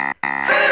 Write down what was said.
Hey!